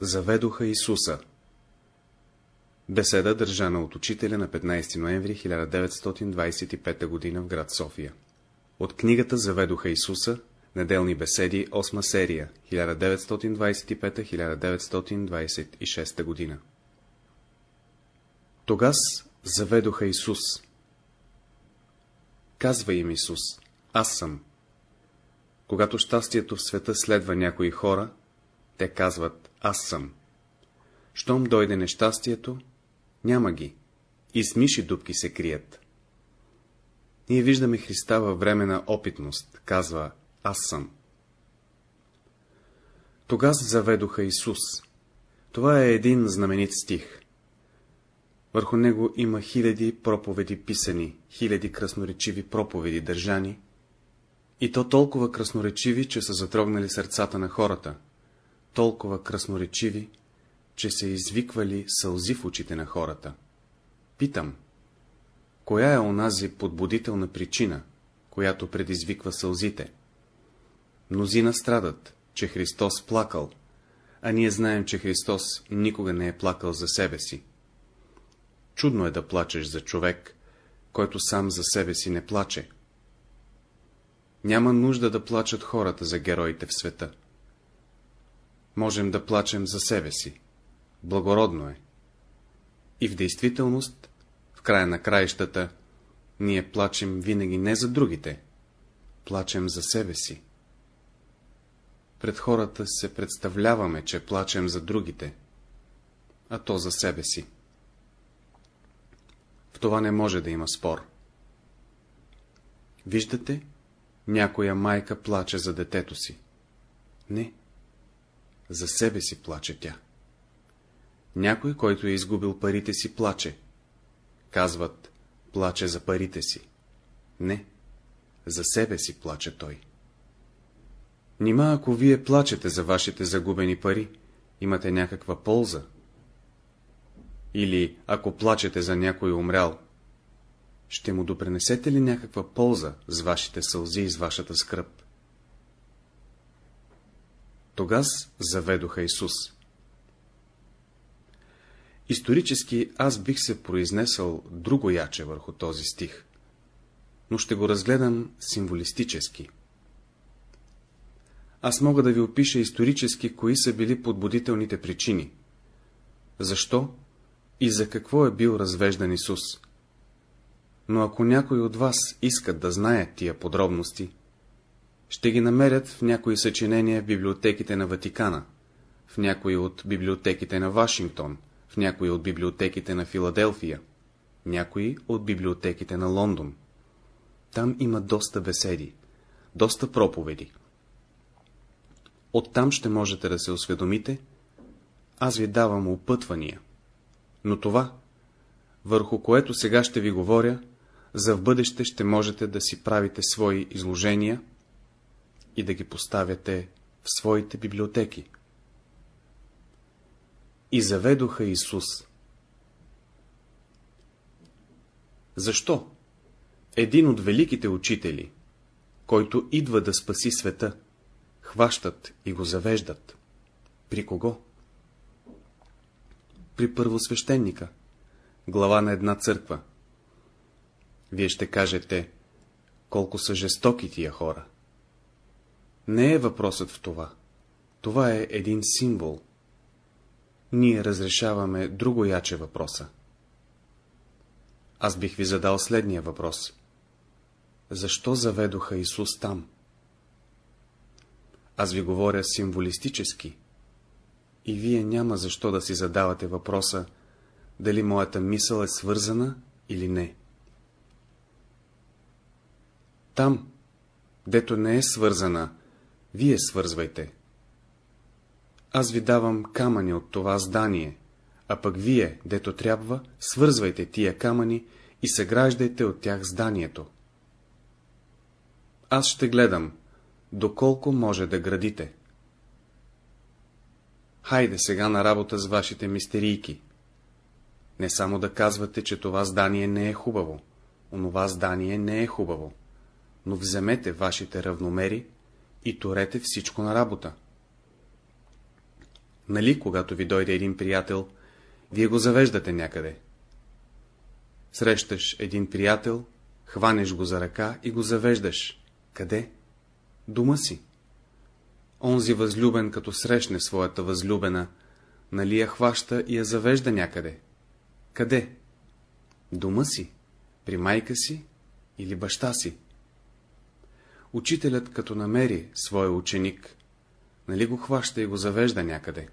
заведоха Исуса. Беседа държана от учителя на 15 ноември 1925 г. в град София. От книгата Заведоха Исуса, неделни беседи, 8 серия, 1925-1926 г. Тогас заведоха Исус. Казва им Исус, аз съм. Когато щастието в света следва някои хора, те казват, аз съм. Щом дойде нещастието, няма ги. И с миши дубки се крият. Ние виждаме Христа във време на опитност, казва, аз съм. Тогас заведоха Исус. Това е един знаменит стих. Върху него има хиляди проповеди писани, хиляди красноречиви проповеди държани, и то толкова красноречиви, че са затрогнали сърцата на хората, толкова красноречиви, че са извиквали сълзи в очите на хората. Питам, коя е онази подбудителна причина, която предизвиква сълзите? Мнозина страдат, че Христос плакал, а ние знаем, че Христос никога не е плакал за себе си. Чудно е да плачеш за човек, който сам за себе си не плаче. Няма нужда да плачат хората за героите в света. Можем да плачем за себе си. Благородно е. И в действителност, в края на краищата, ние плачем винаги не за другите, плачем за себе си. Пред хората се представляваме, че плачем за другите, а то за себе си. В това не може да има спор. Виждате, някоя майка плаче за детето си. Не, за себе си плаче тя. Някой, който е изгубил парите си, плаче. Казват, плаче за парите си. Не, за себе си плаче той. Нима, ако вие плачете за вашите загубени пари, имате някаква полза. Или, ако плачете за някой умрял, ще му допренесете ли някаква полза с вашите сълзи и с вашата скръп? Тогас заведоха Исус. Исторически аз бих се произнесъл друго яче върху този стих, но ще го разгледам символистически. Аз мога да ви опиша исторически, кои са били подбудителните причини. Защо и за какво е бил развеждан Исус? но ако някой от вас искат да знаят тия подробности, ще ги намерят в някои съчинения в библиотеките на Ватикана, в някои от библиотеките на Вашингтон, в някои от библиотеките на Филаделфия, някои от библиотеките на Лондон. Там има доста беседи, доста проповеди. Оттам ще можете да се осведомите, аз ви давам опътвания, но това, върху което сега ще ви говоря, за в бъдеще ще можете да си правите свои изложения и да ги поставяте в своите библиотеки. И заведоха Исус. Защо? Един от великите учители, който идва да спаси света, хващат и го завеждат. При кого? При първосвещеника, глава на една църква. Вие ще кажете, колко са жестоки тия хора. Не е въпросът в това. Това е един символ. Ние разрешаваме друго яче въпроса. Аз бих ви задал следния въпрос. Защо заведоха Исус там? Аз ви говоря символистически. И вие няма защо да си задавате въпроса, дали моята мисъл е свързана или не. Там, дето не е свързана, вие свързвайте. Аз ви давам камъни от това здание, а пък вие, дето трябва, свързвайте тия камъни и съграждайте от тях зданието. Аз ще гледам, доколко може да градите. Хайде сега на работа с вашите мистерийки. Не само да казвате, че това здание не е хубаво, онова здание не е хубаво но вземете вашите равномери и турете всичко на работа. Нали, когато ви дойде един приятел, вие го завеждате някъде. Срещаш един приятел, хванеш го за ръка и го завеждаш. Къде? Дома си. Онзи възлюбен, като срещне своята възлюбена, нали я хваща и я завежда някъде. Къде? Дома си, при майка си или баща си. Учителят, като намери своя ученик, нали го хваща и го завежда някъде?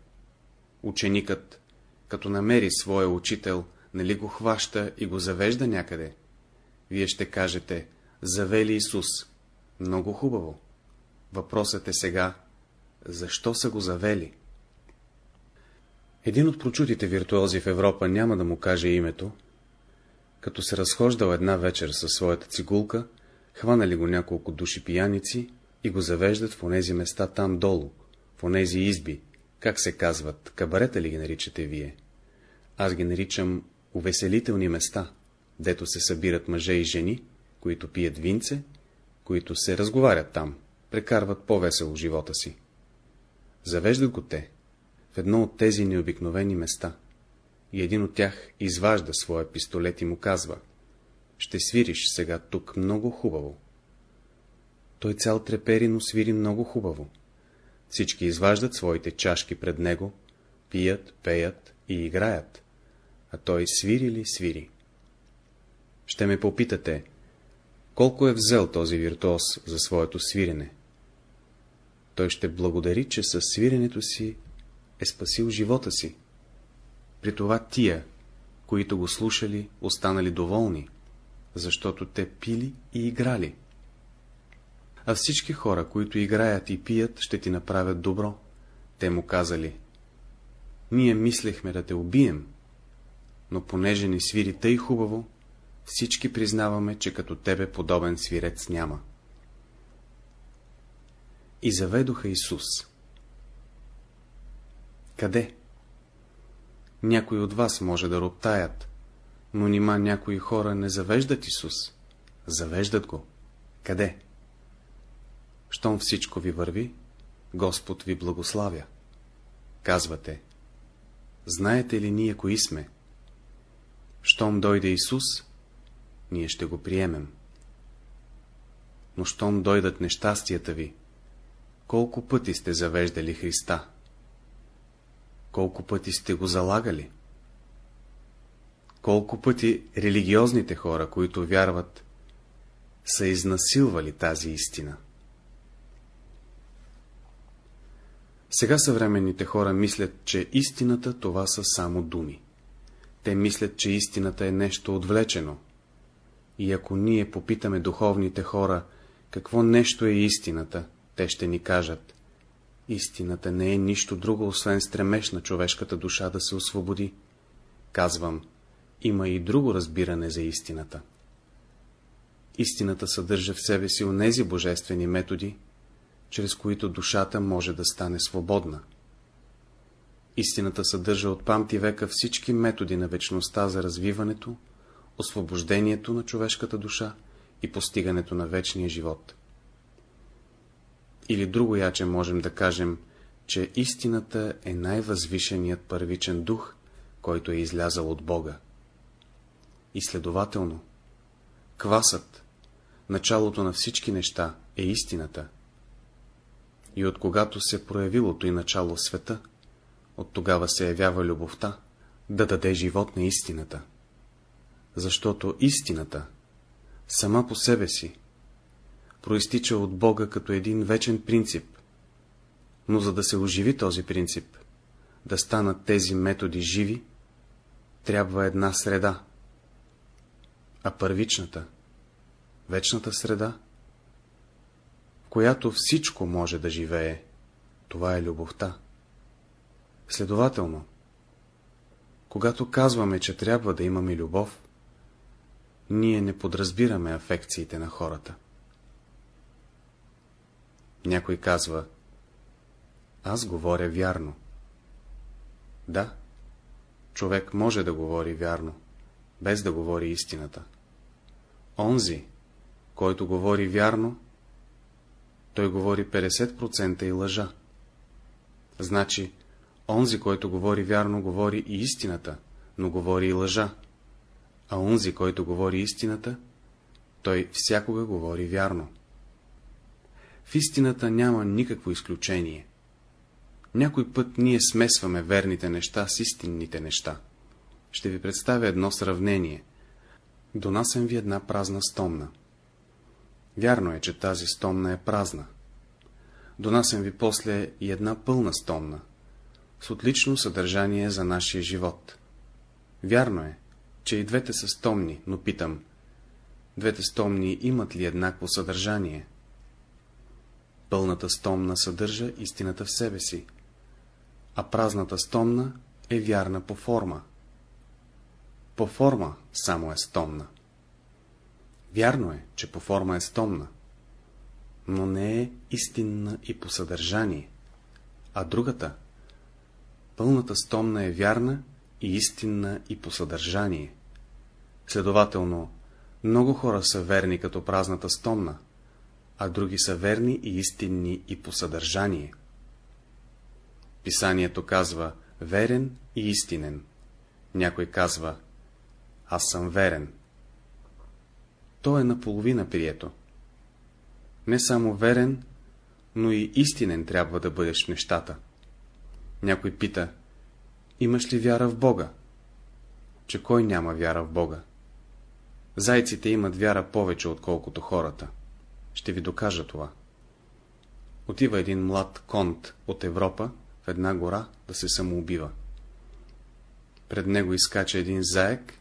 Ученикът, като намери своя учител, нали го хваща и го завежда някъде? Вие ще кажете, завели Исус. Много хубаво. Въпросът е сега, защо са го завели? Един от прочутите виртуози в Европа няма да му каже името, като се разхождал една вечер със своята цигулка, хванали го няколко души пияници и го завеждат в онези места там долу, в онези изби, как се казват, кабарета ли ги наричате вие? Аз ги наричам увеселителни места, дето се събират мъже и жени, които пият винце, които се разговарят там, прекарват по-весело живота си. Завеждат го те в едно от тези необикновени места и един от тях изважда своя пистолет и му казва — ще свириш сега тук много хубаво. Той цял трепери, но свири много хубаво. Всички изваждат своите чашки пред него, пият, пеят и играят, а той свири ли свири. Ще ме попитате, колко е взел този виртуоз за своето свирене? Той ще благодари, че със свиренето си е спасил живота си. При това тия, които го слушали, останали доволни, защото те пили и играли. А всички хора, които играят и пият, ще ти направят добро. Те му казали, ние мислехме да те убием, но понеже ни свири тъй хубаво, всички признаваме, че като тебе подобен свирец няма. И заведоха Исус. Къде? Някои от вас може да роптаят, но нима някои хора не завеждат Исус. Завеждат го. Къде? Щом всичко ви върви, Господ ви благославя. Казвате, знаете ли ние кои сме? Щом дойде Исус, ние ще го приемем. Но щом дойдат нещастията ви, колко пъти сте завеждали Христа? Колко пъти сте го залагали? Колко пъти религиозните хора, които вярват, са изнасилвали тази истина? Сега съвременните хора мислят, че истината това са само думи. Те мислят, че истината е нещо отвлечено. И ако ние попитаме духовните хора, какво нещо е истината, те ще ни кажат. Истината не е нищо друго, освен стремеж на човешката душа да се освободи. Казвам, има и друго разбиране за истината. Истината съдържа в себе си онези божествени методи, чрез които душата може да стане свободна. Истината съдържа от памти века всички методи на вечността за развиването, освобождението на човешката душа и постигането на вечния живот. Или друго яче можем да кажем, че истината е най-възвишеният първичен дух, който е излязал от Бога. И следователно, квасът, началото на всички неща, е истината. И от когато се проявилото и начало света, от тогава се явява любовта, да даде живот на истината. Защото истината, сама по себе си, проистича от Бога като един вечен принцип, но за да се оживи този принцип, да станат тези методи живи, трябва една среда, а първичната, вечната среда, в която всичко може да живее, това е любовта. Следователно, когато казваме, че трябва да имаме любов, ние не подразбираме афекциите на хората. Някой казва, аз говоря вярно. Да, човек може да говори вярно, без да говори истината. Онзи, който говори вярно, той говори 50% и лъжа. Значи, Онзи, който говори вярно, говори и истината, но говори и лъжа. А онзи, който говори истината, той всякога говори вярно. В истината няма никакво изключение. Някой път ние смесваме верните неща с истинните неща. Ще ви представя едно сравнение. Донасям ви една празна стомна. Вярно е, че тази стомна е празна. Донасям ви после и една пълна стомна, с отлично съдържание за нашия живот. Вярно е, че и двете са стомни, но питам, двете стомни имат ли еднакво съдържание? Пълната стомна съдържа истината в себе си, а празната стомна е вярна по форма. По форма само е стомна. Вярно е, че по форма е стомна, но не е истинна и по съдържание, а другата, пълната стомна е вярна и истинна и по съдържание. Следователно, много хора са верни като празната стомна, а други са верни и истинни и по съдържание. Писанието казва верен и истинен. Някой казва аз съм верен. То е наполовина прието. Не само верен, но и истинен трябва да бъдеш в нещата. Някой пита, имаш ли вяра в Бога? Че кой няма вяра в Бога? Зайците имат вяра повече, отколкото хората. Ще ви докажа това. Отива един млад конт от Европа в една гора да се самоубива. Пред него изкача един заек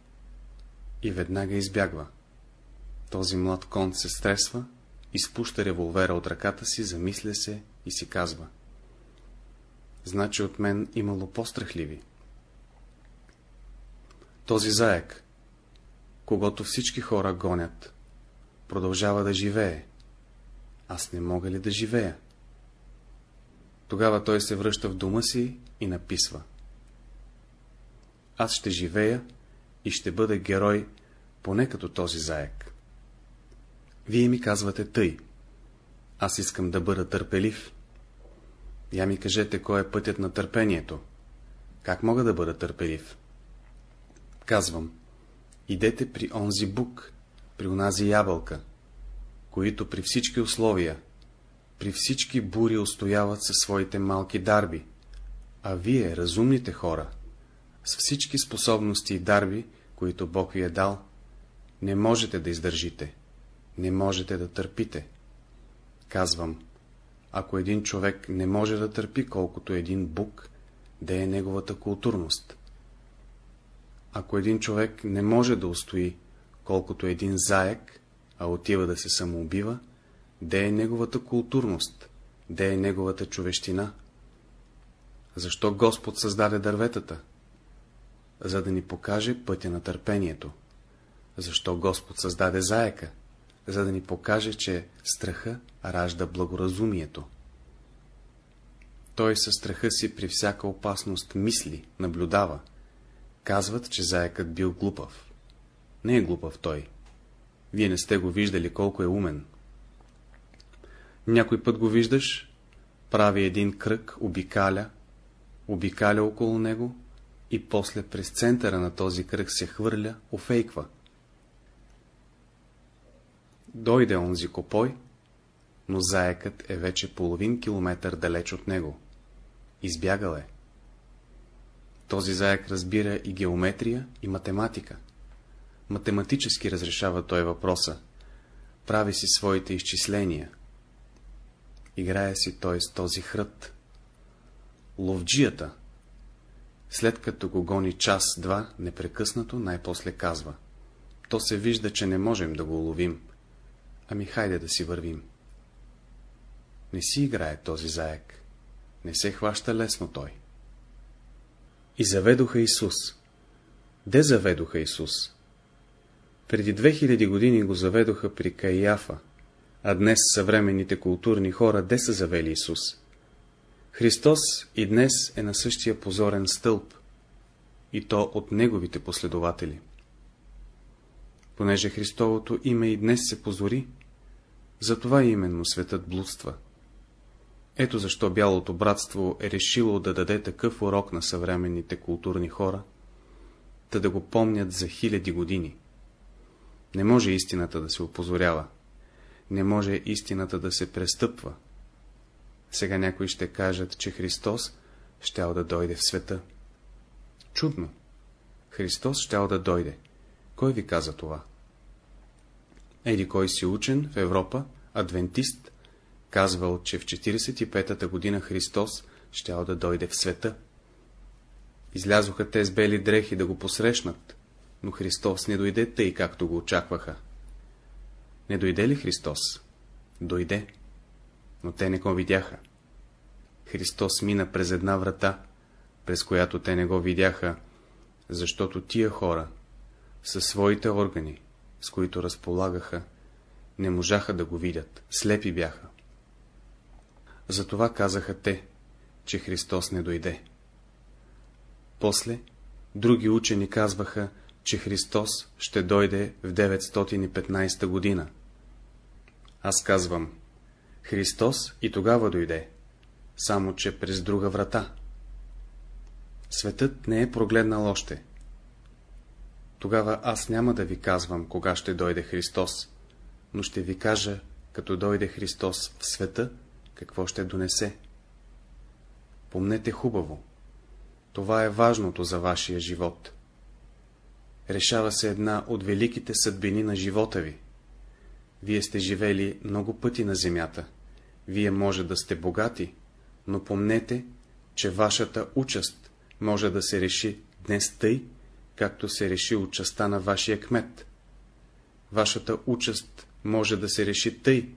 и веднага избягва. Този млад конт се стресва, изпуща револвера от ръката си, замисля се и си казва. Значи от мен имало по-страхливи. Този заек, когато всички хора гонят, продължава да живее. Аз не мога ли да живея? Тогава той се връща в дома си и написва. Аз ще живея и ще бъда герой, поне като този заек. Вие ми казвате тъй. Аз искам да бъда търпелив. Я ми кажете, кой е пътят на търпението. Как мога да бъда търпелив? Казвам, идете при онзи бук, при онази ябълка, които при всички условия, при всички бури устояват със своите малки дарби, а вие, разумните хора, с всички способности и дарби, които Бог ви е дал, не можете да издържите, не можете да търпите. Казвам, ако един човек не може да търпи колкото един бук, да е неговата културност. Ако един човек не може да устои колкото един заек, а отива да се самоубива, де е неговата културност, де е неговата човещина. Защо Господ създаде дърветата? За да ни покаже пътя на търпението. Защо Господ създаде заека? За да ни покаже, че страха ражда благоразумието. Той със страха си при всяка опасност мисли, наблюдава. Казват, че заекът бил глупав. Не е глупав той. Вие не сте го виждали колко е умен. Някой път го виждаш, прави един кръг, обикаля, обикаля около него и после през центъра на този кръг се хвърля, офейква. Дойде онзи копой, но заекът е вече половин километър далеч от него. Избягал е. Този заек разбира и геометрия, и математика. Математически разрешава той въпроса. Прави си своите изчисления. Играе си той с този хрът. Ловджията, след като го гони час-два, непрекъснато най-после казва. То се вижда, че не можем да го уловим. Ами хайде да си вървим. Не си играе този заек. Не се хваща лесно той. И заведоха Исус. Де заведоха Исус? Преди 2000 години го заведоха при Каияфа, а днес съвременните културни хора де са завели Исус? Христос и днес е на същия позорен стълб, и то от неговите последователи. Понеже Христовото име и днес се позори, затова именно светът блудства. Ето защо Бялото братство е решило да даде такъв урок на съвременните културни хора, да да го помнят за хиляди години. Не може истината да се опозорява. Не може истината да се престъпва. Сега някои ще кажат, че Христос щял да дойде в света. Чудно. Христос щял да дойде. Кой ви каза това? Еди кой си учен в Европа, адвентист, казвал, че в 45-та година Христос щял да дойде в света. Излязоха те с бели дрехи да го посрещнат, но Христос не дойде тъй, както го очакваха. Не дойде ли Христос? Дойде, но те не го видяха. Христос мина през една врата, през която те не го видяха, защото тия хора, със своите органи, с които разполагаха, не можаха да го видят, слепи бяха. Затова казаха те, че Христос не дойде. После други учени казваха, че Христос ще дойде в 915 година. Аз казвам, Христос и тогава дойде, само че през друга врата. Светът не е прогледнал още. Тогава аз няма да ви казвам, кога ще дойде Христос, но ще ви кажа, като дойде Христос в света, какво ще донесе. Помнете хубаво. Това е важното за вашия живот. Решава се една от великите съдбини на живота ви. Вие сте живели много пъти на земята. Вие може да сте богати, но помнете, че вашата участ може да се реши днес тъй, както се реши участта на вашия кмет. Вашата участ може да се реши тъй,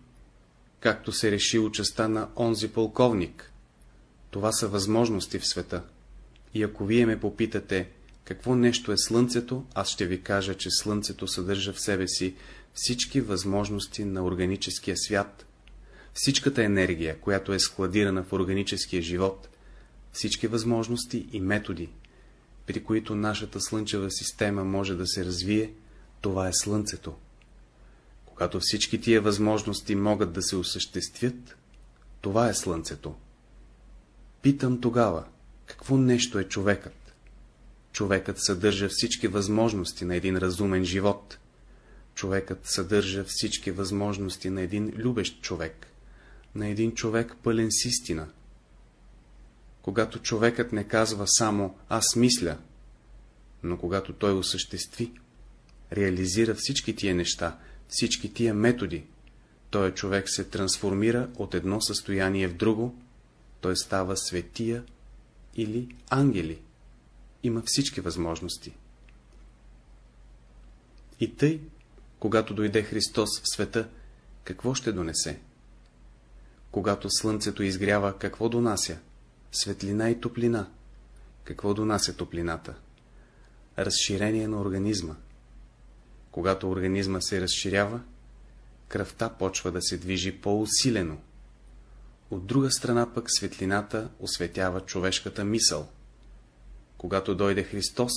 както се реши участта на онзи полковник. Това са възможности в света. И ако вие ме попитате, какво нещо е Слънцето, аз ще ви кажа, че Слънцето съдържа в себе си всички възможности на органическия свят, всичката енергия, която е складирана в органическия живот, всички възможности и методи, при които нашата слънчева система може да се развие, това е Слънцето. Когато всички тия възможности могат да се осъществят, това е Слънцето. Питам тогава, какво нещо е човекът? Човекът съдържа всички възможности на един разумен живот. Човекът съдържа всички възможности на един любещ човек, на един човек пълен с истина. Когато човекът не казва само «аз мисля», но когато той осъществи, реализира всички тия неща, всички тия методи, той човек се трансформира от едно състояние в друго, той става светия или ангели. Има всички възможности. И тъй, когато дойде Христос в света, какво ще донесе? Когато слънцето изгрява, какво донася? Светлина и топлина. Какво донася топлината? Разширение на организма. Когато организма се разширява, кръвта почва да се движи по-усилено. От друга страна пък светлината осветява човешката мисъл. Когато дойде Христос,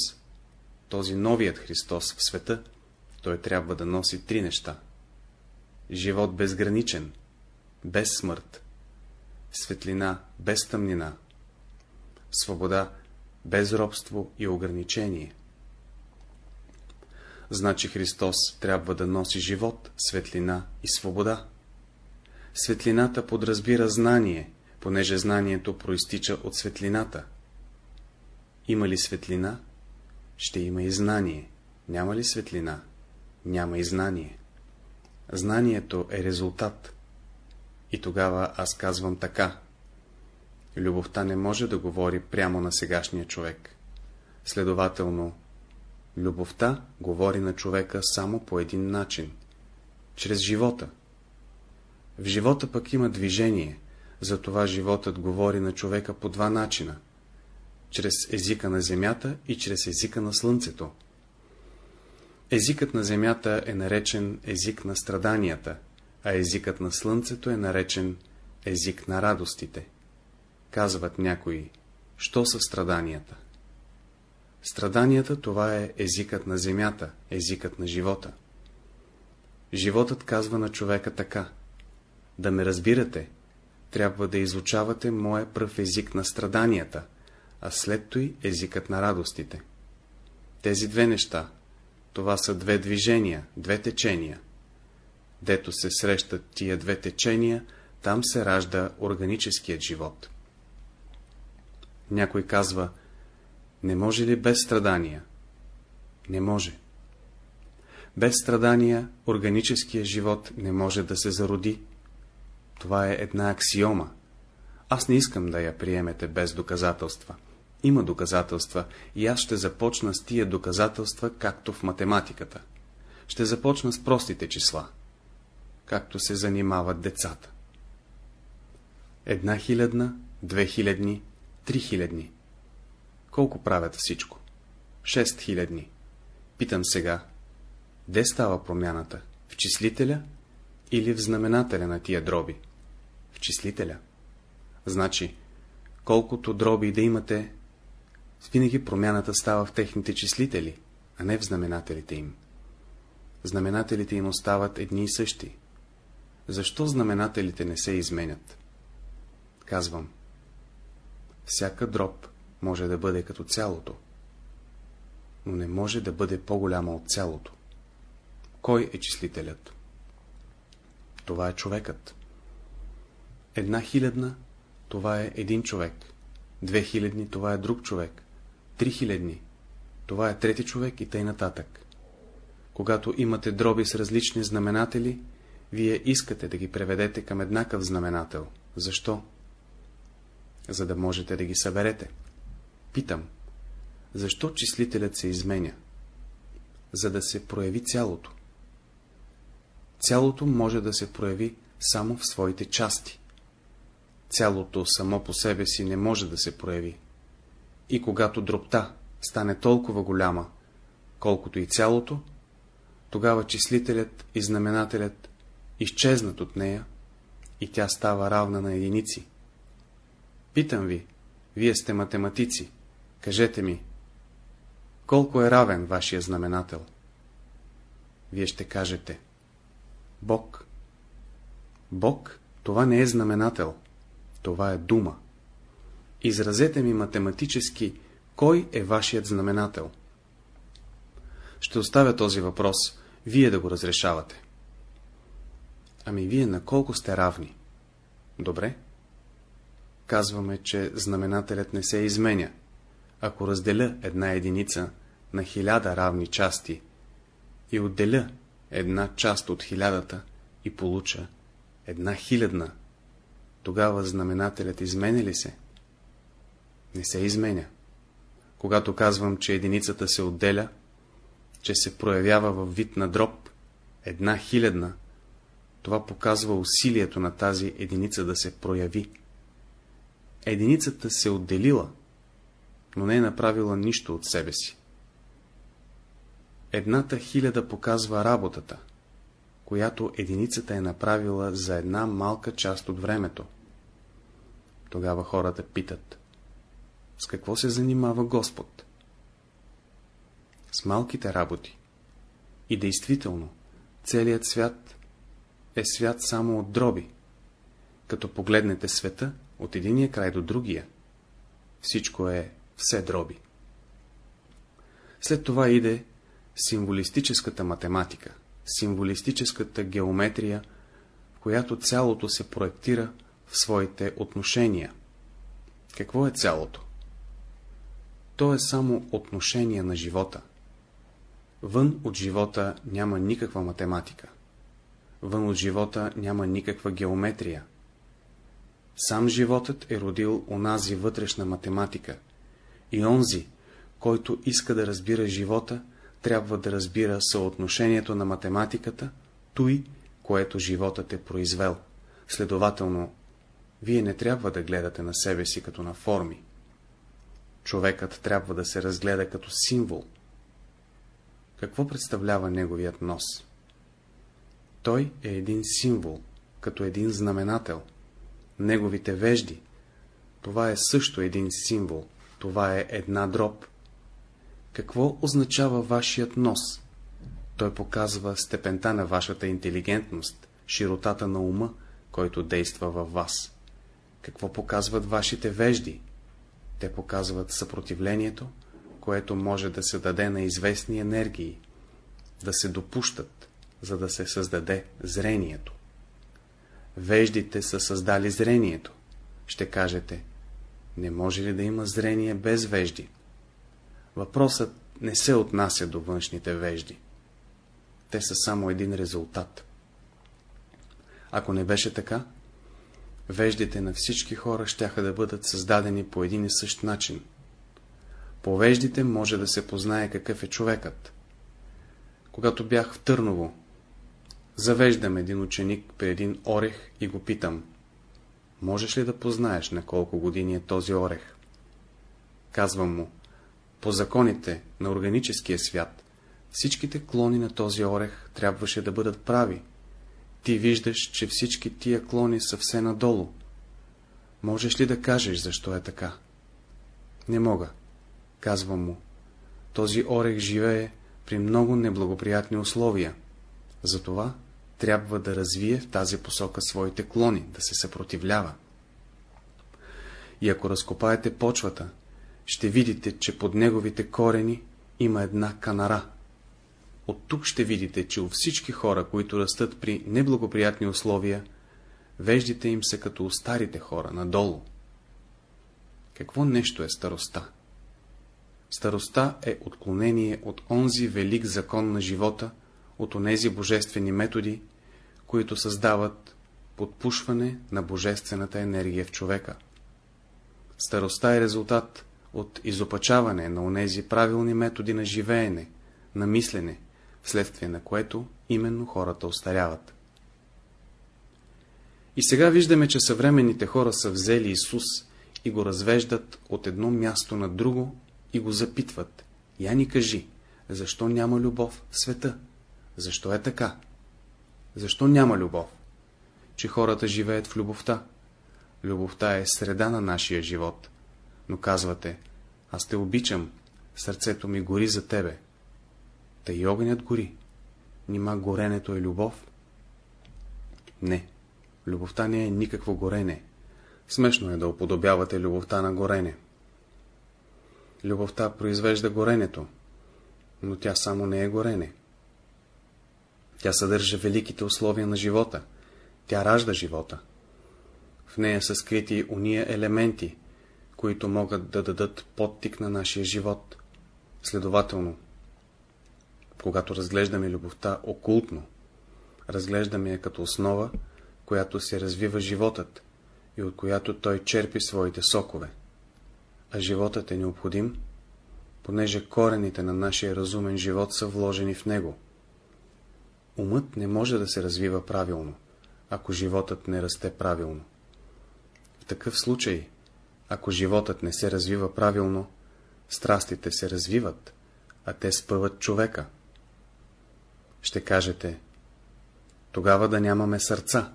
този новият Христос в света, той трябва да носи три неща. Живот безграничен, без смърт, светлина без тъмнина, свобода без робство и ограничение. Значи Христос трябва да носи живот, светлина и свобода. Светлината подразбира знание, понеже знанието проистича от светлината. Има ли светлина, ще има и знание. Няма ли светлина, няма и знание. Знанието е резултат. И тогава аз казвам така. Любовта не може да говори прямо на сегашния човек. Следователно, любовта говори на човека само по един начин — чрез живота. В живота пък има движение, затова животът говори на човека по два начина — чрез езика на земята и чрез езика на слънцето. Езикът на земята е наречен език на страданията, а езикът на слънцето е наречен език на радостите. Казват някои, що са страданията? Страданията това е езикът на земята, езикът на живота. Животът казва на човека така, да ме разбирате, трябва да изучавате моя пръв език на страданията, а след той езикът на радостите. Тези две неща, това са две движения, две течения. Дето се срещат тия две течения, там се ражда органическият живот. Някой казва, не може ли без страдания? Не може. Без страдания органическия живот не може да се зароди. Това е една аксиома. Аз не искам да я приемете без доказателства. Има доказателства и аз ще започна с тия доказателства, както в математиката. Ще започна с простите числа, както се занимават децата. Една хилядна, две хилядни, три хилядни. Колко правят всичко? Шест хилядни. Питам сега, де става промяната? В числителя или в знаменателя на тия дроби? В числителя. Значи, колкото дроби да имате, винаги промяната става в техните числители, а не в знаменателите им. Знаменателите им остават едни и същи. Защо знаменателите не се изменят? Казвам. Всяка дроб може да бъде като цялото, но не може да бъде по-голяма от цялото. Кой е числителят? Това е човекът. Една хилядна, това е един човек. Две хилядни, това е друг човек. Три хилядни, това е трети човек и тъй нататък. Когато имате дроби с различни знаменатели, вие искате да ги преведете към еднакъв знаменател. Защо? За да можете да ги съберете. Питам, защо числителят се изменя? За да се прояви цялото. Цялото може да се прояви само в своите части. Цялото само по себе си не може да се прояви. И когато дробта стане толкова голяма, колкото и цялото, тогава числителят и знаменателят изчезнат от нея и тя става равна на единици. Питам ви, вие сте математици, кажете ми, колко е равен вашия знаменател? Вие ще кажете, Бог. Бог, това не е знаменател, това е дума. Изразете ми математически, кой е вашият знаменател? Ще оставя този въпрос, вие да го разрешавате. Ами вие на колко сте равни? Добре. Казваме, че знаменателят не се изменя. Ако разделя една единица на хиляда равни части и отделя една част от хилядата и получа една хилядна, тогава знаменателят изменя ли се? Не се изменя. Когато казвам, че единицата се отделя, че се проявява във вид на дроб, една хилядна, това показва усилието на тази единица да се прояви. Единицата се отделила, но не е направила нищо от себе си. Едната хиляда показва работата, която единицата е направила за една малка част от времето. Тогава хората питат, с какво се занимава Господ? С малките работи. И действително, целият свят е свят само от дроби. Като погледнете света от единия край до другия, всичко е все дроби. След това иде символистическата математика, символистическата геометрия, в която цялото се проектира в своите отношения. Какво е цялото? То е само отношение на живота. Вън от живота няма никаква математика. Вън от живота няма никаква геометрия. Сам животът е родил онази вътрешна математика. И онзи, който иска да разбира живота, трябва да разбира съотношението на математиката, той, което животът е произвел. Следователно, вие не трябва да гледате на себе си като на форми. Човекът трябва да се разгледа като символ. Какво представлява неговият нос? Той е един символ, като един знаменател. Неговите вежди, това е също един символ, това е една дроб, какво означава вашият нос? Той показва степента на вашата интелигентност, широтата на ума, който действа във вас. Какво показват вашите вежди? Те показват съпротивлението, което може да се даде на известни енергии, да се допущат, за да се създаде зрението. Веждите са създали зрението. Ще кажете, не може ли да има зрение без вежди? Въпросът не се отнася до външните вежди. Те са само един резултат. Ако не беше така, веждите на всички хора щяха да бъдат създадени по един и същ начин. По веждите може да се познае какъв е човекът. Когато бях в Търново, завеждам един ученик при един орех и го питам. Можеш ли да познаеш на колко години е този орех? Казвам му, по законите на органическия свят, всичките клони на този орех трябваше да бъдат прави. Ти виждаш, че всички тия клони са все надолу. Можеш ли да кажеш, защо е така? Не мога. Казвам му. Този орех живее при много неблагоприятни условия. Затова трябва да развие в тази посока своите клони, да се съпротивлява. И ако разкопаете почвата, ще видите, че под неговите корени има една канара. От тук ще видите, че у всички хора, които растат при неблагоприятни условия, веждите им са като у старите хора, надолу. Какво нещо е староста? Староста е отклонение от онзи велик закон на живота, от онези божествени методи, които създават подпушване на божествената енергия в човека. Староста е резултат от изопачаване на онези правилни методи на живеене, на мислене, вследствие на което именно хората остаряват. И сега виждаме, че съвременните хора са взели Исус и го развеждат от едно място на друго и го запитват. Я ни кажи, защо няма любов в света? Защо е така? Защо няма любов? Че хората живеят в любовта. Любовта е среда на нашия живот. Но казвате, аз те обичам, сърцето ми гори за тебе. Та и огънят гори. Нима горенето е любов? Не, любовта не е никакво горене. Смешно е да уподобявате любовта на горене. Любовта произвежда горенето, но тя само не е горене. Тя съдържа великите условия на живота. Тя ражда живота. В нея са скрити уния елементи, които могат да дадат подтик на нашия живот. Следователно, когато разглеждаме любовта окултно, разглеждаме я като основа, която се развива животът и от която той черпи своите сокове. А животът е необходим, понеже корените на нашия разумен живот са вложени в него. Умът не може да се развива правилно, ако животът не расте правилно. В такъв случай, ако животът не се развива правилно, страстите се развиват, а те спъват човека. Ще кажете, тогава да нямаме сърца.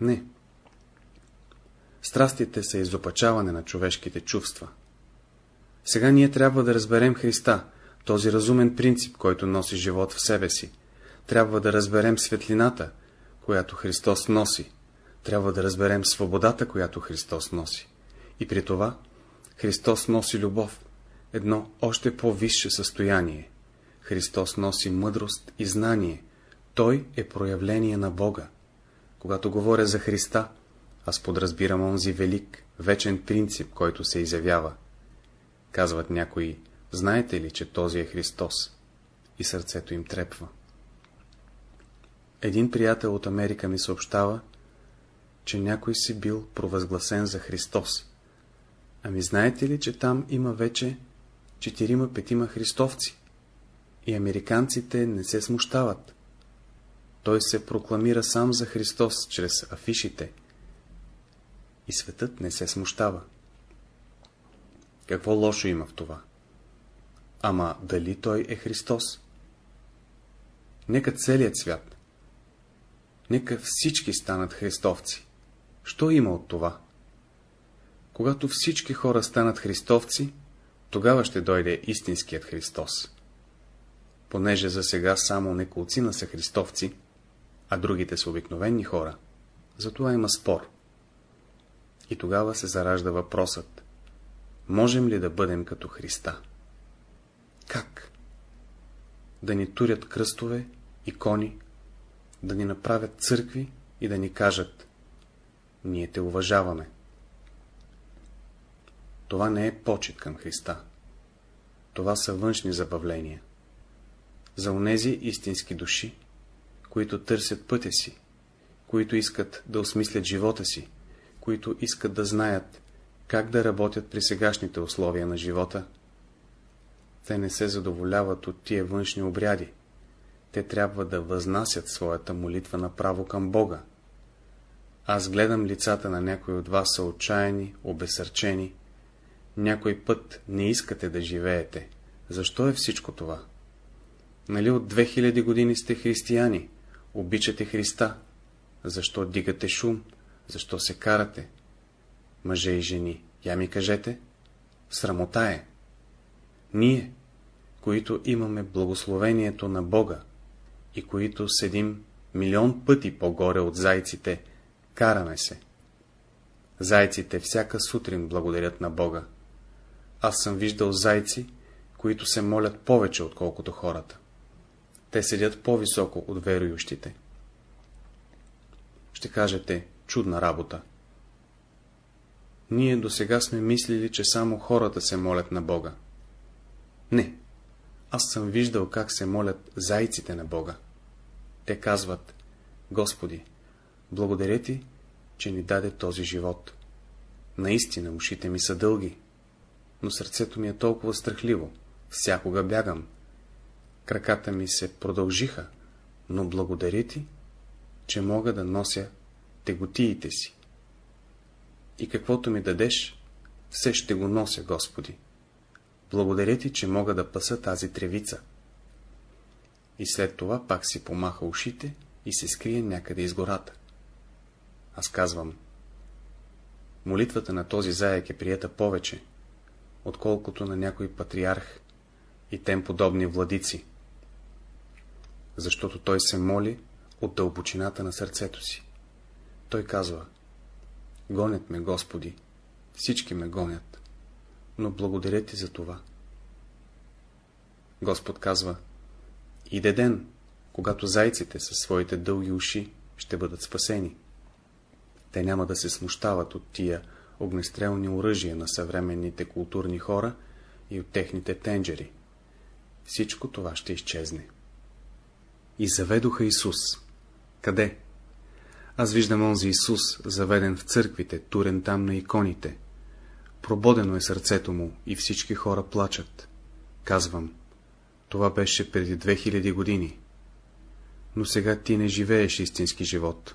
Не. Страстите са изопачаване на човешките чувства. Сега ние трябва да разберем Христа, този разумен принцип, който носи живот в себе си. Трябва да разберем светлината, която Христос носи. Трябва да разберем свободата, която Христос носи. И при това Христос носи любов, едно още по-висше състояние. Христос носи мъдрост и знание. Той е проявление на Бога. Когато говоря за Христа, аз подразбирам онзи велик, вечен принцип, който се изявява. Казват някои, знаете ли, че този е Христос? И сърцето им трепва. Един приятел от Америка ми съобщава, че някой си бил провъзгласен за Христос. Ами знаете ли, че там има вече четирима-петима христовци? И американците не се смущават. Той се прокламира сам за Христос чрез афишите. И светът не се смущава. Какво лошо има в това? Ама дали той е Христос? Нека целият свят, нека всички станат христовци. Що има от това? Когато всички хора станат христовци, тогава ще дойде истинският Христос. Понеже за сега само неколцина са христовци, а другите са обикновени хора, затова има спор. И тогава се заражда въпросът. Можем ли да бъдем като Христа? Как? Да ни турят кръстове, икони, да ни направят църкви и да ни кажат Ние те уважаваме. Това не е почет към Христа. Това са външни забавления. За онези истински души, които търсят пътя си, които искат да осмислят живота си, които искат да знаят как да работят при сегашните условия на живота, те не се задоволяват от тия външни обряди. Те трябва да възнасят своята молитва направо към Бога. Аз гледам лицата на някои от вас са отчаяни, обесърчени. Някой път не искате да живеете. Защо е всичко това? Нали от 2000 години сте християни, обичате Христа. Защо дигате шум? Защо се карате? Мъже и жени, я ми кажете. Срамота е. Ние, които имаме благословението на Бога и които седим милион пъти по-горе от зайците, караме се. Зайците всяка сутрин благодарят на Бога. Аз съм виждал зайци, които се молят повече, отколкото хората. Те седят по-високо от верующите. Ще кажете, чудна работа. Ние до сега сме мислили, че само хората се молят на Бога. Не, аз съм виждал как се молят зайците на Бога. Те казват, Господи, благодаря ти, че ни даде този живот. Наистина ушите ми са дълги, но сърцето ми е толкова страхливо, всякога бягам. Краката ми се продължиха, но благодаря ти, че мога да нося теготиите си. И каквото ми дадеш, все ще го нося, Господи. Благодаря ти, че мога да паса тази тревица. И след това пак си помаха ушите и се скрие някъде из гората. Аз казвам, молитвата на този заек е прията повече, отколкото на някой патриарх и тем подобни владици, защото той се моли от дълбочината на сърцето си. Той казва, гонят ме, Господи, всички ме гонят, но благодаря ти за това. Господ казва, иде ден, когато зайците със своите дълги уши ще бъдат спасени. Те няма да се смущават от тия огнестрелни оръжия на съвременните културни хора и от техните тенджери. Всичко това ще изчезне. И заведоха Исус. Къде? Аз виждам онзи Исус, заведен в църквите, турен там на иконите. Прободено е сърцето му и всички хора плачат. Казвам, това беше преди 2000 години. Но сега ти не живееш истински живот.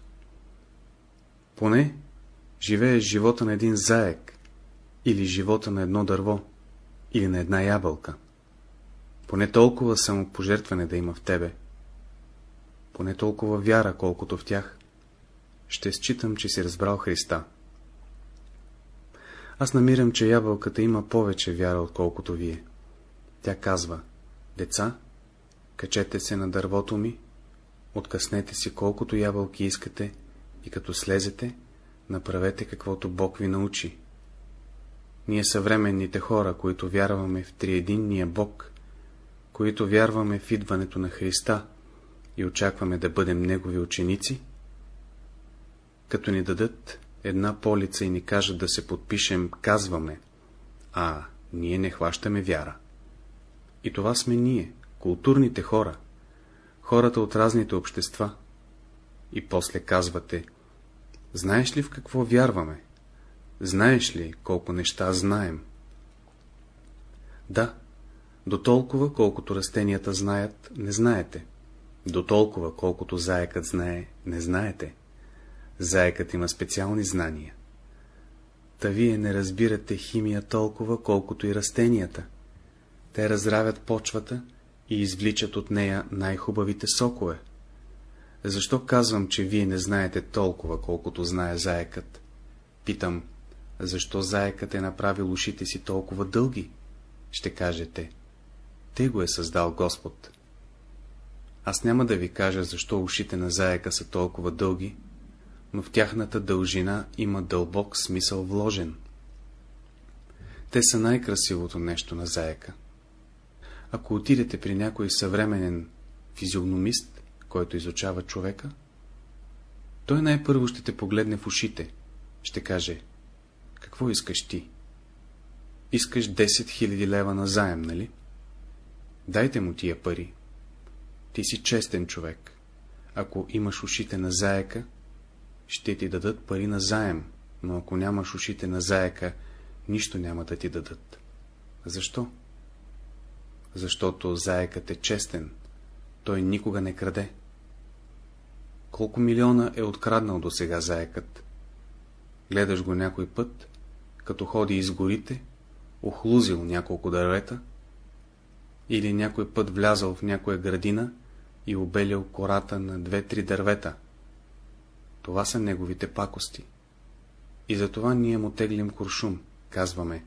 Поне живееш живота на един заек, или живота на едно дърво, или на една ябълка. Поне толкова самопожертване да има в тебе. Поне толкова вяра, колкото в тях. Ще считам, че си разбрал Христа. Аз намирам, че ябълката има повече вяра, отколкото вие. Тя казва, деца, качете се на дървото ми, откъснете си колкото ябълки искате и като слезете, направете каквото Бог ви научи. Ние съвременните хора, които вярваме в триединния Бог, които вярваме в идването на Христа и очакваме да бъдем Негови ученици, като ни дадат една полица и ни кажат да се подпишем, казваме, а ние не хващаме вяра. И това сме ние, културните хора, хората от разните общества. И после казвате, знаеш ли в какво вярваме? Знаеш ли колко неща знаем? Да, до толкова, колкото растенията знаят, не знаете. До толкова, колкото заекът знае, не знаете. Заекът има специални знания. Та вие не разбирате химия толкова, колкото и растенията. Те разравят почвата и извличат от нея най-хубавите сокове. Защо казвам, че вие не знаете толкова, колкото знае заекът? Питам, защо заекът е направил ушите си толкова дълги? Ще кажете, те го е създал Господ. Аз няма да ви кажа, защо ушите на заека са толкова дълги, но в тяхната дължина има дълбок смисъл вложен. Те са най-красивото нещо на заека. Ако отидете при някой съвременен физиогномист, който изучава човека, той най-първо ще те погледне в ушите, ще каже, какво искаш ти? Искаш 10 000 лева на заем, нали? Дайте му тия пари. Ти си честен човек. Ако имаш ушите на заека, ще ти дадат пари на заем, но ако нямаш ушите на заека, нищо няма да ти дадат. Защо? Защото заекът е честен, той никога не краде. Колко милиона е откраднал до сега заекът? Гледаш го някой път, като ходи из горите, охлузил няколко дървета, или някой път влязал в някоя градина и обелил кората на две-три дървета. Това са неговите пакости. И затова ние му теглим куршум, казваме.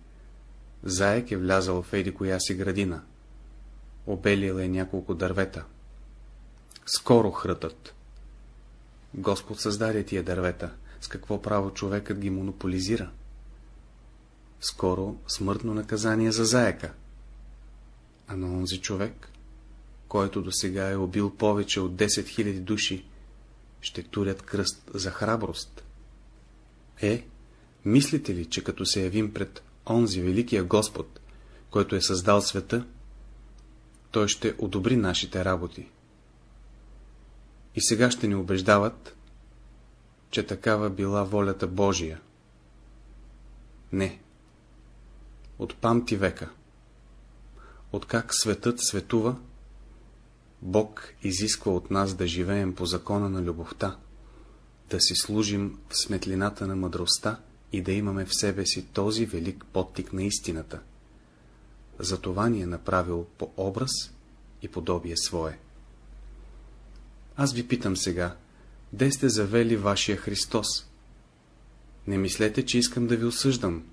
Заек е влязал в еди коя си градина. Обелил е няколко дървета. Скоро хрътат. Господ създаде тия дървета. С какво право човекът ги монополизира? Скоро смъртно наказание за заека. А на онзи човек, който до сега е убил повече от 10 000 души, ще турят кръст за храброст. Е, мислите ли, че като се явим пред онзи великия Господ, който е създал света, той ще одобри нашите работи? И сега ще ни убеждават, че такава била волята Божия. Не. От памти века. Откак светът светува, Бог изисква от нас да живеем по закона на любовта, да си служим в сметлината на мъдростта и да имаме в себе си този велик подтик на истината. Затова ни е направил по образ и подобие свое. Аз ви питам сега, де сте завели вашия Христос? Не мислете, че искам да ви осъждам,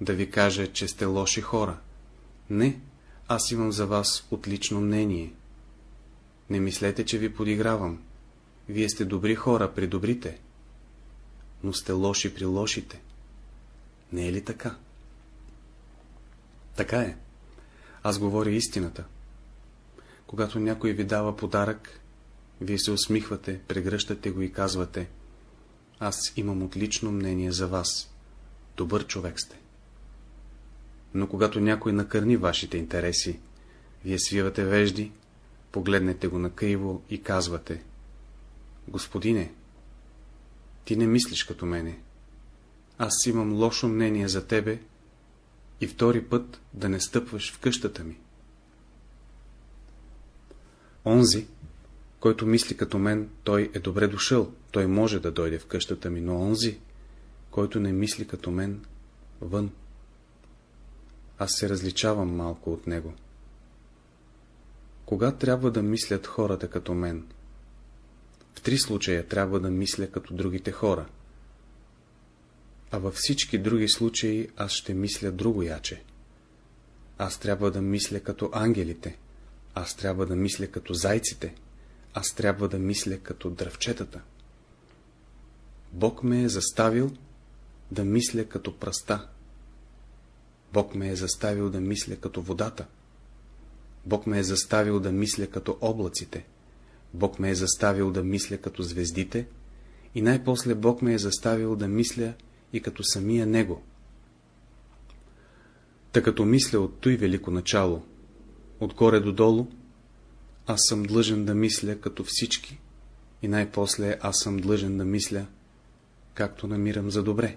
да ви кажа, че сте лоши хора. Не, аз имам за вас отлично мнение. Не мислете, че ви подигравам. Вие сте добри хора при добрите, но сте лоши при лошите. Не е ли така? Така е. Аз говоря истината. Когато някой ви дава подарък, вие се усмихвате, прегръщате го и казвате Аз имам отлично мнение за вас. Добър човек сте. Но когато някой накърни вашите интереси, вие свивате вежди, погледнете го накриво и казвате Господине, ти не мислиш като мене. Аз имам лошо мнение за тебе и втори път да не стъпваш в къщата ми. Онзи, който мисли като мен, той е добре дошъл, той може да дойде в къщата ми, но онзи, който не мисли като мен, вън. Аз се различавам малко от него. Кога трябва да мислят хората като мен? В три случая трябва да мисля като другите хора. А във всички други случаи аз ще мисля друго яче. Аз трябва да мисля като ангелите. Аз трябва да мисля като зайците аз трябва да мисля като дръвчетата. Бог ме е заставил да мисля като пръста. Бог ме е заставил да мисля като водата. Бог ме е заставил да мисля като облаците. Бог ме е заставил да мисля като звездите и най-после Бог ме е заставил да мисля и като самия Него. Та като мисля от той велико начало, отгоре до долу, аз съм длъжен да мисля като всички и най-после аз съм длъжен да мисля, както намирам за добре.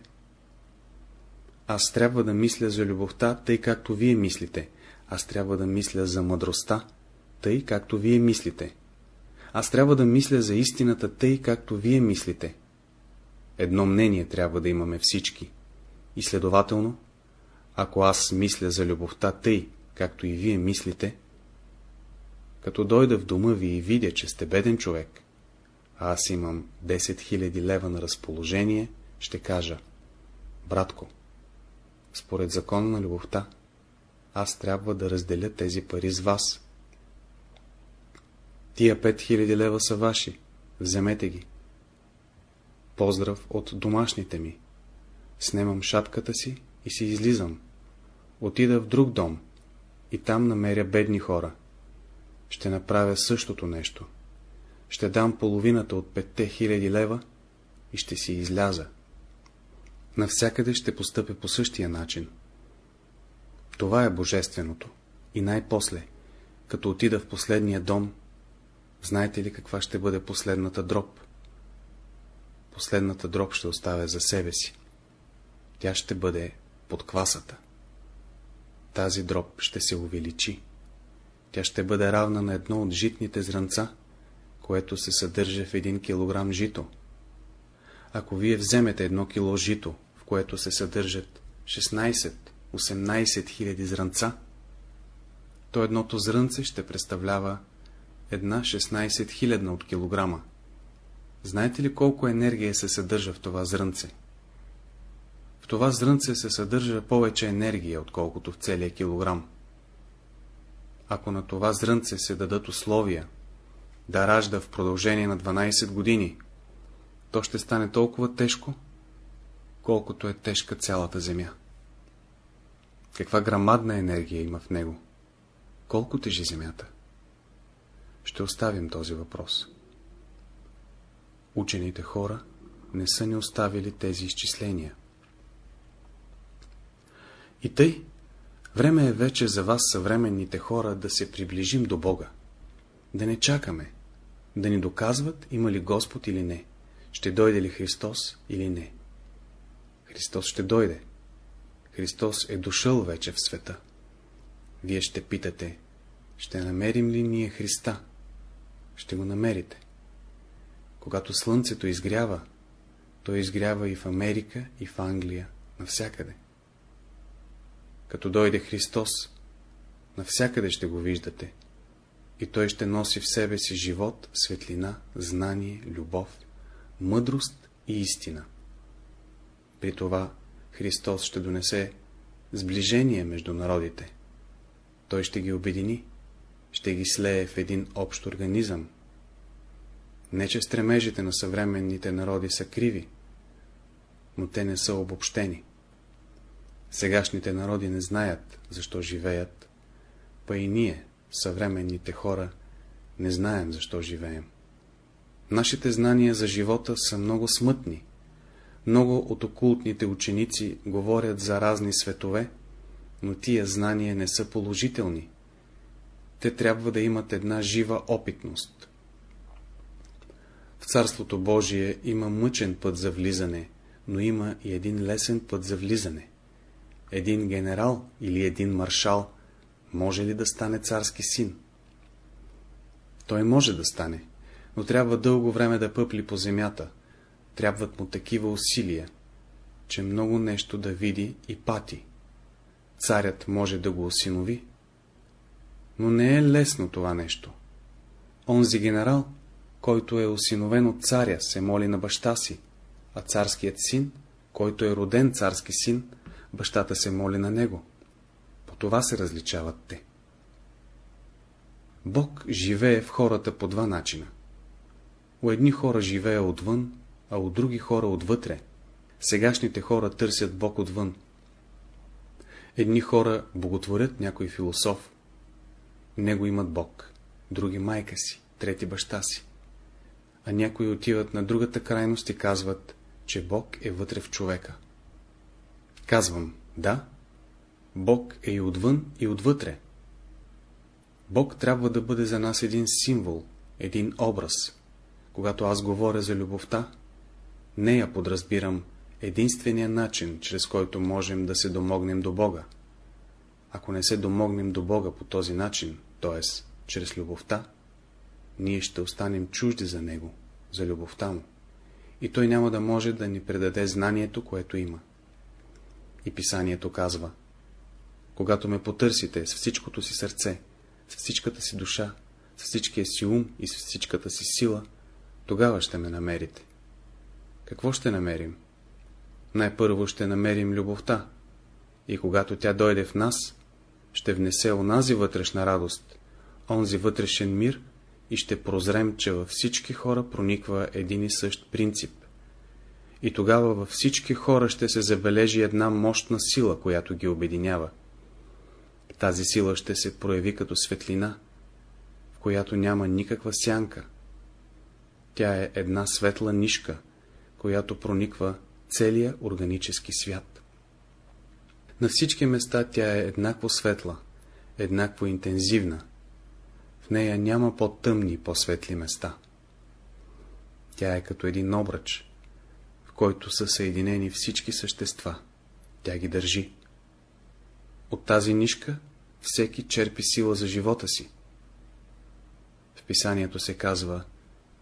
Аз трябва да мисля за любовта, тъй както вие мислите. Аз трябва да мисля за мъдростта, тъй както вие мислите. Аз трябва да мисля за истината, тъй както вие мислите. Едно мнение трябва да имаме всички. И следователно, ако аз мисля за любовта тъй, както и вие мислите, като дойда в дома ви и видя, че сте беден човек, а аз имам 10 000 лева на разположение, ще кажа, братко, според закона на любовта, аз трябва да разделя тези пари с вас. Тия 5000 лева са ваши, вземете ги. Поздрав от домашните ми. Снемам шапката си и си излизам. Отида в друг дом и там намеря бедни хора. Ще направя същото нещо. Ще дам половината от петте хиляди лева и ще си изляза. Навсякъде ще постъпя по същия начин. Това е божественото. И най-после, като отида в последния дом, знаете ли каква ще бъде последната дроб? Последната дроб ще оставя за себе си. Тя ще бъде под квасата. Тази дроб ще се увеличи. Тя ще бъде равна на едно от житните зранца, което се съдържа в един килограм жито. Ако вие вземете едно кило жито, в което се съдържат 16-18 хиляди зранца, то едното зрънце ще представлява една 16 хилядна от килограма. Знаете ли колко енергия се съдържа в това зрънце? В това зрънце се съдържа повече енергия, отколкото в целия килограм. Ако на това зрънце се дадат условия да ражда в продължение на 12 години, то ще стане толкова тежко, колкото е тежка цялата земя. Каква грамадна енергия има в него? Колко тежи земята? Ще оставим този въпрос. Учените хора не са ни оставили тези изчисления. И тъй, време е вече за вас, съвременните хора, да се приближим до Бога. Да не чакаме, да ни доказват има ли Господ или не, ще дойде ли Христос или не. Христос ще дойде. Христос е дошъл вече в света. Вие ще питате, ще намерим ли ние Христа? Ще го намерите. Когато слънцето изгрява, то изгрява и в Америка, и в Англия, навсякъде. Като дойде Христос, навсякъде ще го виждате, и Той ще носи в себе си живот, светлина, знание, любов, мъдрост и истина. При това Христос ще донесе сближение между народите. Той ще ги обедини, ще ги слее в един общ организъм. Не, че стремежите на съвременните народи са криви, но те не са обобщени. Сегашните народи не знаят, защо живеят, па и ние, съвременните хора, не знаем, защо живеем. Нашите знания за живота са много смътни. Много от окултните ученици говорят за разни светове, но тия знания не са положителни. Те трябва да имат една жива опитност. В Царството Божие има мъчен път за влизане, но има и един лесен път за влизане. Един генерал или един маршал може ли да стане царски син? Той може да стане, но трябва дълго време да пъпли по земята. Трябват му такива усилия, че много нещо да види и пати. Царят може да го осинови, но не е лесно това нещо. Онзи генерал, който е осиновен от царя, се моли на баща си, а царският син, който е роден царски син, бащата се моли на него. По това се различават те. Бог живее в хората по два начина. У едни хора живее отвън, а у други хора отвътре. Сегашните хора търсят Бог отвън. Едни хора боготворят някой философ. Него имат Бог, други майка си, трети баща си. А някои отиват на другата крайност и казват, че Бог е вътре в човека. Казвам, да, Бог е и отвън, и отвътре. Бог трябва да бъде за нас един символ, един образ. Когато аз говоря за любовта, не я подразбирам единствения начин, чрез който можем да се домогнем до Бога. Ако не се домогнем до Бога по този начин, т.е. чрез любовта, ние ще останем чужди за Него, за любовта Му, и Той няма да може да ни предаде знанието, което има. И писанието казва, когато ме потърсите с всичкото си сърце, с всичката си душа, с всичкия си ум и с всичката си сила, тогава ще ме намерите. Какво ще намерим? Най-първо ще намерим любовта, и когато тя дойде в нас, ще внесе онази вътрешна радост, онзи вътрешен мир и ще прозрем, че във всички хора прониква един и същ принцип, И тогава във всички хора ще се забележи една мощна сила, която ги обединява. Тази сила ще се прояви като светлина, в която няма никаква сянка. Тя е една светла нишка, която прониква целия органически свят. На всички места тя е еднакво светла, еднакво интензивна. В нея няма по-тъмни, по-светли места. Тя е като един обръч, в който са съединени всички същества. Тя ги държи. От тази нишка всеки черпи сила за живота си. В писанието се казва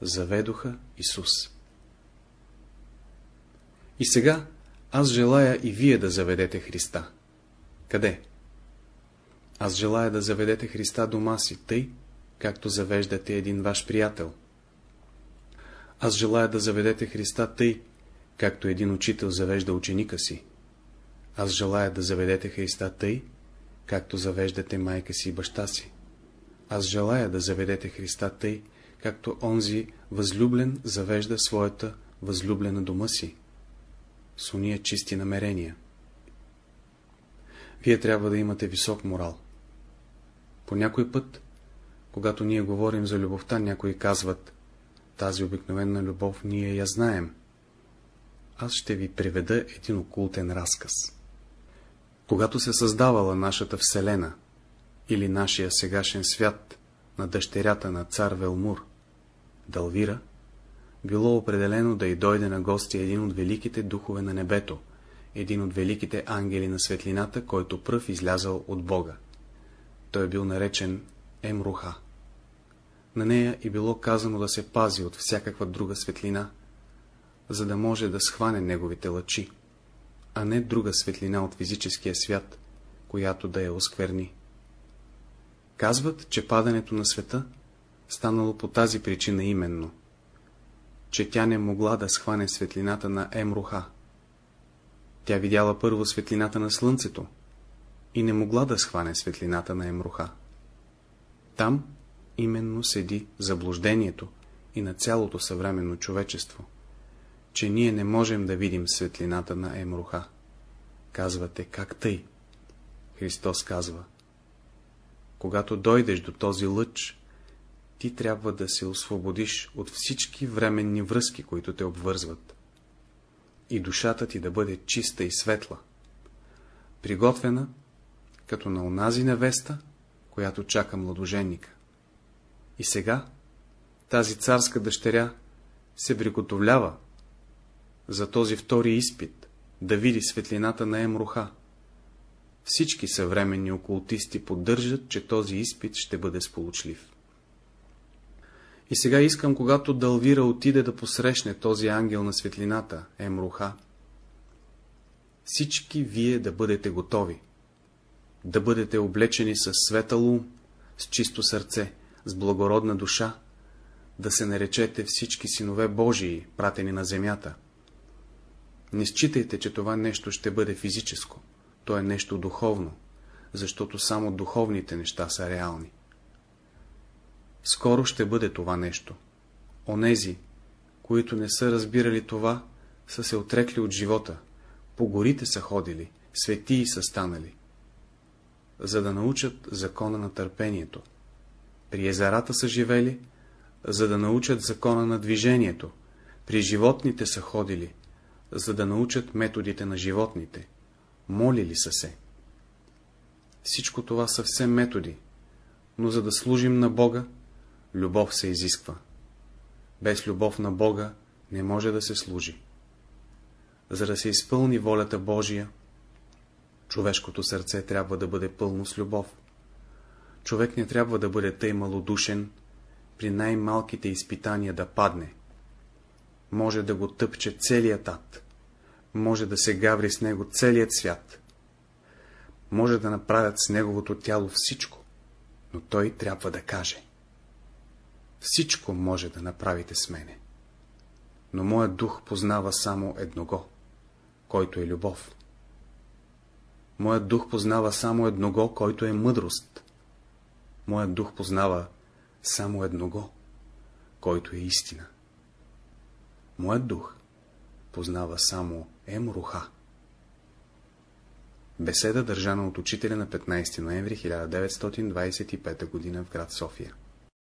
Заведоха Исус. И сега аз желая и вие да заведете Христа. Къде? Аз желая да заведете Христа дома си, тъй, както завеждате един ваш приятел. Аз желая да заведете Христа тъй, както един учител завежда ученика си. Аз желая да заведете Христа тъй, както завеждате майка си и баща си. Аз желая да заведете Христа тъй, както онзи възлюблен завежда своята възлюблена дома си. С уния чисти намерения. Вие трябва да имате висок морал. По някой път, когато ние говорим за любовта, някои казват, тази обикновена любов ние я знаем. Аз ще ви приведа един окултен разказ. Когато се създавала нашата Вселена, или нашия сегашен свят, на дъщерята на цар Велмур, Далвира, било определено да й дойде на гости един от великите духове на небето, един от великите ангели на светлината, който пръв излязал от Бога. Той е бил наречен Емруха. На нея и било казано да се пази от всякаква друга светлина, за да може да схване неговите лъчи, а не друга светлина от физическия свят, която да я оскверни. Казват, че падането на света станало по тази причина именно, че тя не могла да схване светлината на Емруха. Тя видяла първо светлината на слънцето и не могла да схване светлината на Емруха. Там именно седи заблуждението и на цялото съвременно човечество, че ние не можем да видим светлината на Емруха. Казвате, как тъй? Христос казва, когато дойдеш до този лъч, ти трябва да се освободиш от всички временни връзки, които те обвързват. И душата ти да бъде чиста и светла, приготвена, като на онази невеста, която чака младоженника. И сега тази царска дъщеря се приготовлява за този втори изпит, да види светлината на Емруха. Всички съвременни окултисти поддържат, че този изпит ще бъде сполучлив. И сега искам, когато Далвира отиде да посрещне този ангел на светлината, Емруха, всички вие да бъдете готови, да бъдете облечени с светъл ум, с чисто сърце, с благородна душа, да се наречете всички синове Божии, пратени на земята. Не считайте, че това нещо ще бъде физическо, то е нещо духовно, защото само духовните неща са реални. Скоро ще бъде това нещо. Онези, които не са разбирали това, са се отрекли от живота, по горите са ходили, светии са станали, за да научат закона на търпението. При езерата са живели, за да научат закона на движението. При животните са ходили, за да научат методите на животните. Молили са се. Всичко това са все методи, но за да служим на Бога, любов се изисква. Без любов на Бога не може да се служи. За да се изпълни волята Божия, човешкото сърце трябва да бъде пълно с любов. Човек не трябва да бъде тъй малодушен, при най-малките изпитания да падне. Може да го тъпче целият ад, може да се гаври с него целият свят, може да направят с неговото тяло всичко, но той трябва да каже. Всичко може да направите с мене, но моят дух познава само едного, който е любов. Моят дух познава само едного, който е мъдрост. Моят дух познава само едного, който е истина. Моят дух познава само Емруха. Беседа държана от учителя на 15 ноември 1925 г. в град София